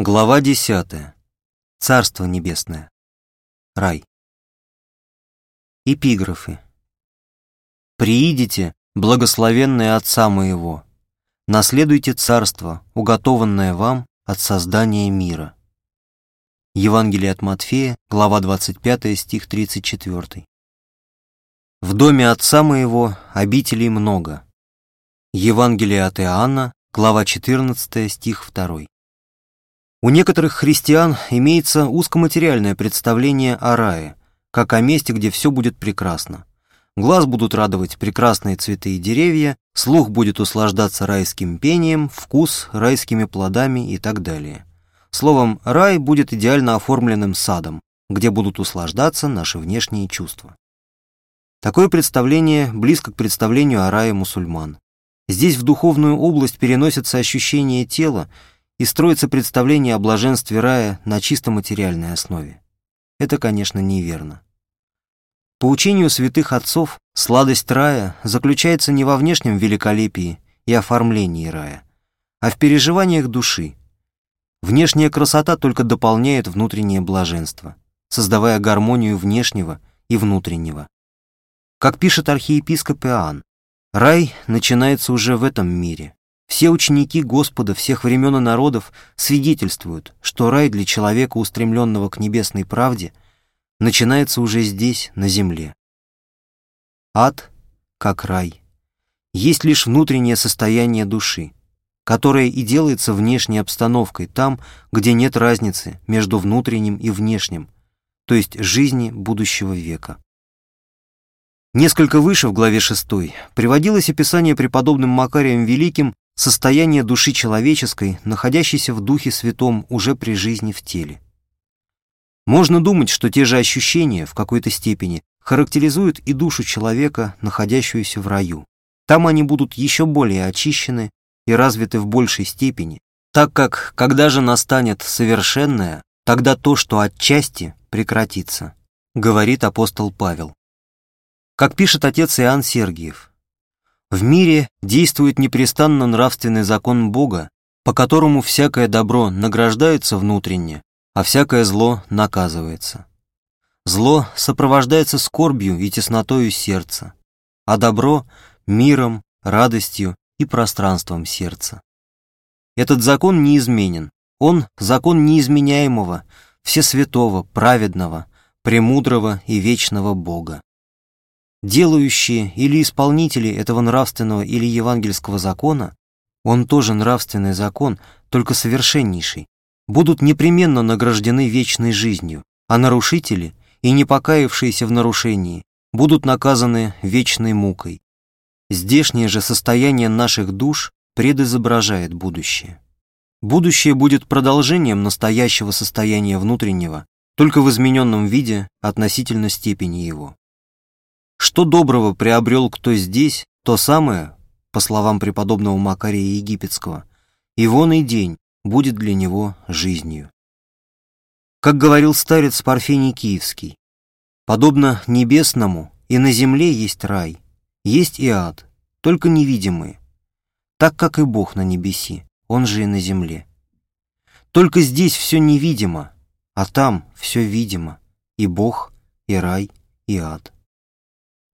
Глава 10. Царство небесное. Рай. Эпиграфы. «Приидите, благословенные Отца моего, наследуйте царство, уготованное вам от создания мира». Евангелие от Матфея, глава 25, стих 34. «В доме Отца моего обителей много». Евангелие от Иоанна, глава 14, стих 2. У некоторых христиан имеется узкоматериальное представление о рае, как о месте, где все будет прекрасно. Глаз будут радовать прекрасные цветы и деревья, слух будет услаждаться райским пением, вкус райскими плодами и так далее. Словом, рай будет идеально оформленным садом, где будут услаждаться наши внешние чувства. Такое представление близко к представлению о рае мусульман. Здесь в духовную область переносятся ощущения тела, и строится представление о блаженстве рая на чисто материальной основе. Это, конечно, неверно. По учению святых отцов, сладость рая заключается не во внешнем великолепии и оформлении рая, а в переживаниях души. Внешняя красота только дополняет внутреннее блаженство, создавая гармонию внешнего и внутреннего. Как пишет архиепископ Иоанн, рай начинается уже в этом мире, все ученики Господа всех времен и народов свидетельствуют, что рай для человека, устремленного к небесной правде, начинается уже здесь, на земле. Ад, как рай, есть лишь внутреннее состояние души, которое и делается внешней обстановкой там, где нет разницы между внутренним и внешним, то есть жизни будущего века. Несколько выше, в главе 6, приводилось описание преподобным Макарием Великим состояние души человеческой, находящейся в Духе Святом уже при жизни в теле. Можно думать, что те же ощущения в какой-то степени характеризуют и душу человека, находящуюся в раю. Там они будут еще более очищены и развиты в большей степени, так как, когда же настанет совершенное, тогда то, что отчасти прекратится, говорит апостол Павел. Как пишет отец Иоанн Сергиев, в мире действует непрестанно нравственный закон Бога, по которому всякое добро награждается внутренне, а всякое зло наказывается. Зло сопровождается скорбью и теснотою сердца, а добро — миром, радостью и пространством сердца. Этот закон неизменен. Он — закон неизменяемого, всесвятого, праведного, премудрого и вечного Бога делающие или исполнители этого нравственного или евангельского закона, он тоже нравственный закон, только совершеннейший, будут непременно награждены вечной жизнью, а нарушители и не покаявшиеся в нарушении будут наказаны вечной мукой. Здешнее же состояние наших душ предизображает будущее. Будущее будет продолжением настоящего состояния внутреннего, только в измененном виде относительно степени его. Что доброго приобрел кто здесь, то самое, по словам преподобного Макария Египетского, и вон и день будет для него жизнью. Как говорил старец Парфений Киевский, подобно небесному и на земле есть рай, есть и ад, только невидимые, так как и Бог на небеси, он же и на земле. Только здесь все невидимо, а там все видимо, и Бог, и рай, и ад.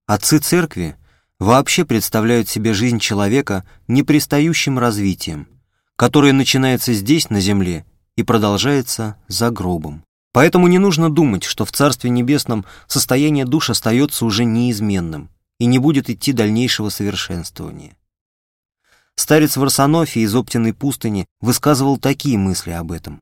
Отцы церкви вообще представляют себе жизнь человека непристающим развитием, которое начинается здесь, на земле, и продолжается за гробом. Поэтому не нужно думать, что в Царстве Небесном состояние душ остается уже неизменным и не будет идти дальнейшего совершенствования. Старец Варсонофий из Оптиной пустыни высказывал такие мысли об этом.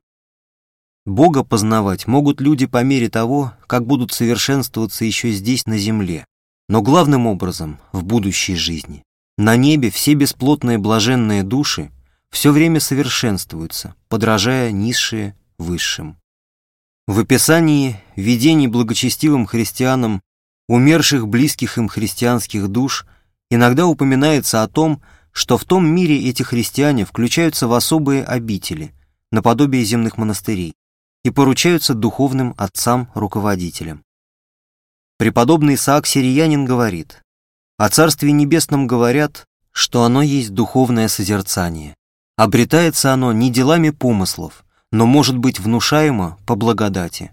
Бога познавать могут люди по мере того, как будут совершенствоваться еще здесь, на земле, но главным образом в будущей жизни. На небе все бесплотные блаженные души все время совершенствуются, подражая низшие высшим. В описании видений благочестивым христианам умерших близких им христианских душ иногда упоминается о том, что в том мире эти христиане включаются в особые обители, наподобие земных монастырей, и поручаются духовным отцам-руководителям. Преподобный Исаак Сириянин говорит, «О Царстве Небесном говорят, что оно есть духовное созерцание. Обретается оно не делами помыслов, но может быть внушаемо по благодати.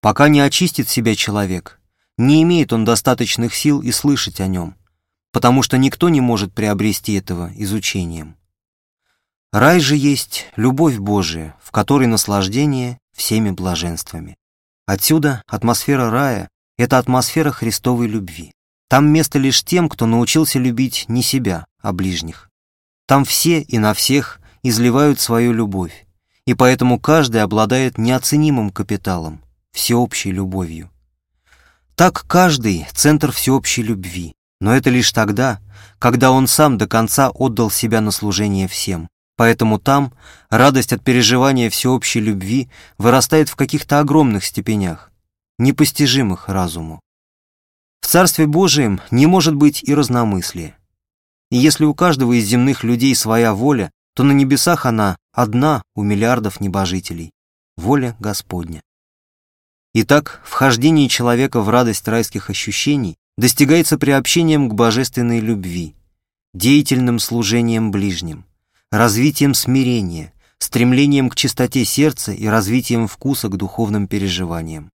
Пока не очистит себя человек, не имеет он достаточных сил и слышать о нем, потому что никто не может приобрести этого изучением. Рай же есть любовь Божия, в которой наслаждение всеми блаженствами. Отсюда атмосфера рая — это атмосфера Христовой любви. Там место лишь тем, кто научился любить не себя, а ближних. Там все и на всех изливают свою любовь, и поэтому каждый обладает неоценимым капиталом, всеобщей любовью. Так каждый — центр всеобщей любви, но это лишь тогда, когда он сам до конца отдал себя на служение всем. Поэтому там радость от переживания всеобщей любви вырастает в каких-то огромных степенях, непостижимых разуму. В Царстве Божием не может быть и разномыслия. И если у каждого из земных людей своя воля, то на небесах она одна у миллиардов небожителей. Воля Господня. Итак, вхождение человека в радость райских ощущений достигается приобщением к божественной любви, деятельным служением ближним развитием смирения, стремлением к чистоте сердца и развитием вкуса к духовным переживаниям.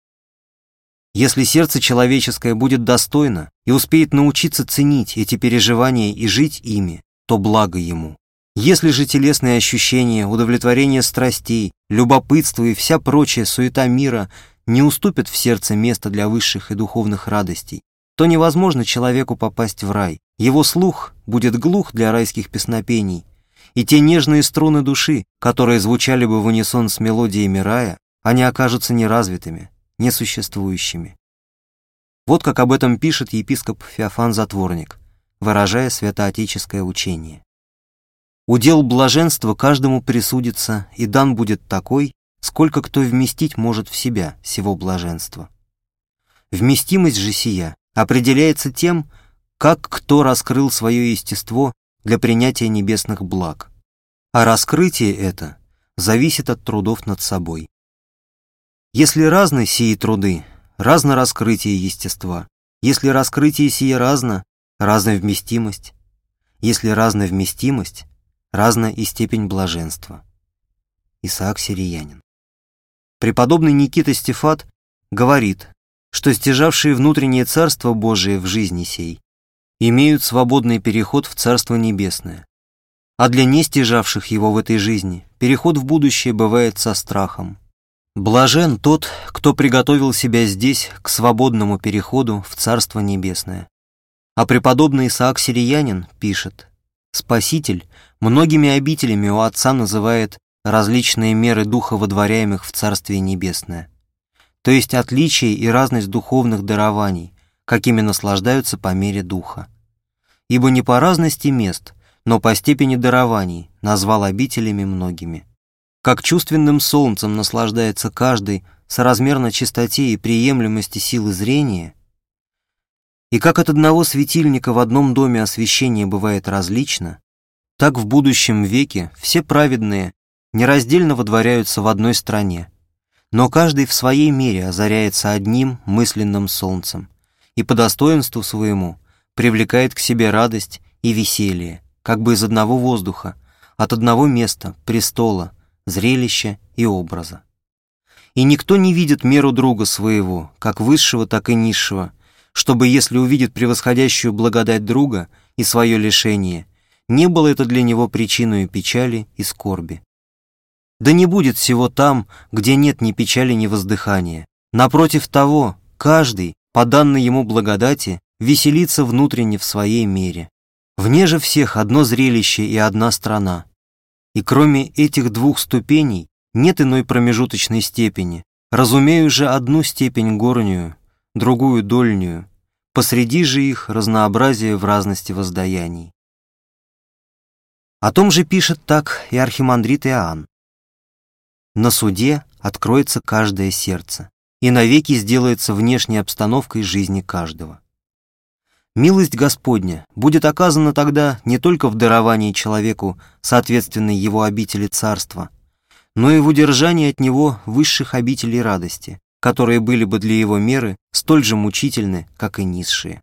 Если сердце человеческое будет достойно и успеет научиться ценить эти переживания и жить ими, то благо ему. Если же телесные ощущения, удовлетворение страстей, любопытство и вся прочая суета мира не уступят в сердце место для высших и духовных радостей, то невозможно человеку попасть в рай. Его слух будет глух для райских песнопений, и те нежные струны души, которые звучали бы в унисон с мелодиями рая, они окажутся неразвитыми, несуществующими. Вот как об этом пишет епископ Феофан Затворник, выражая святоотеческое учение. «Удел блаженства каждому присудится, и дан будет такой, сколько кто вместить может в себя сего блаженства. Вместимость же сия определяется тем, как кто раскрыл свое естество для принятия небесных благ. А раскрытие это зависит от трудов над собой. Если разны сии труды, разно раскрытие естества. Если раскрытие сие разно, разная вместимость. Если разная вместимость, разна и степень блаженства. Исаак Сириянин. Преподобный Никита Стефат говорит, что стяжавшие внутреннее царство Божие в жизни сей имеют свободный переход в Царство Небесное. А для нестяжавших его в этой жизни переход в будущее бывает со страхом. Блажен тот, кто приготовил себя здесь к свободному переходу в Царство Небесное. А преподобный Исаак Сириянин пишет, «Спаситель многими обителями у Отца называет различные меры духа, водворяемых в Царствие Небесное, то есть отличие и разность духовных дарований, какими наслаждаются по мере духа. Ибо не по разности мест, но по степени дарований назвал обителями многими. Как чувственным солнцем наслаждается каждый соразмерно чистоте и приемлемости силы зрения, и как от одного светильника в одном доме освещение бывает различно, так в будущем веке все праведные нераздельно водворяются в одной стране, но каждый в своей мере озаряется одним мысленным солнцем, и по достоинству своему привлекает к себе радость и веселье, как бы из одного воздуха, от одного места, престола, зрелища и образа. И никто не видит меру друга своего, как высшего, так и низшего, чтобы, если увидит превосходящую благодать друга и свое лишение, не было это для него причиной печали и скорби. Да не будет всего там, где нет ни печали, ни воздыхания. Напротив того, каждый, по данной ему благодати, веселиться внутренне в своей мере. Вне же всех одно зрелище и одна страна. И кроме этих двух ступеней нет иной промежуточной степени. Разумею же одну степень горнюю, другую дольнюю, посреди же их разнообразие в разности воздаяний. О том же пишет так и архимандрит Иоанн. На суде откроется каждое сердце и навеки сделается внешней обстановкой жизни каждого. Милость Господня будет оказана тогда не только в даровании человеку соответственной его обители царства, но и в удержании от него высших обителей радости, которые были бы для его меры столь же мучительны, как и низшие.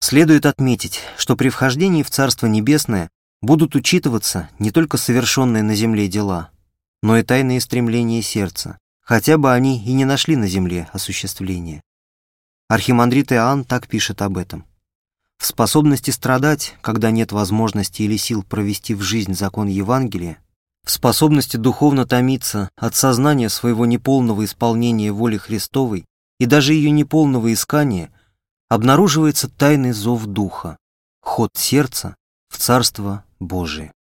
Следует отметить, что при вхождении в Царство Небесное будут учитываться не только совершенные на земле дела, но и тайные стремления сердца, хотя бы они и не нашли на земле осуществления. Архимандрит Иоанн так пишет об этом. В способности страдать, когда нет возможности или сил провести в жизнь закон Евангелия, в способности духовно томиться от сознания своего неполного исполнения воли Христовой и даже ее неполного искания, обнаруживается тайный зов Духа, ход сердца в Царство Божие.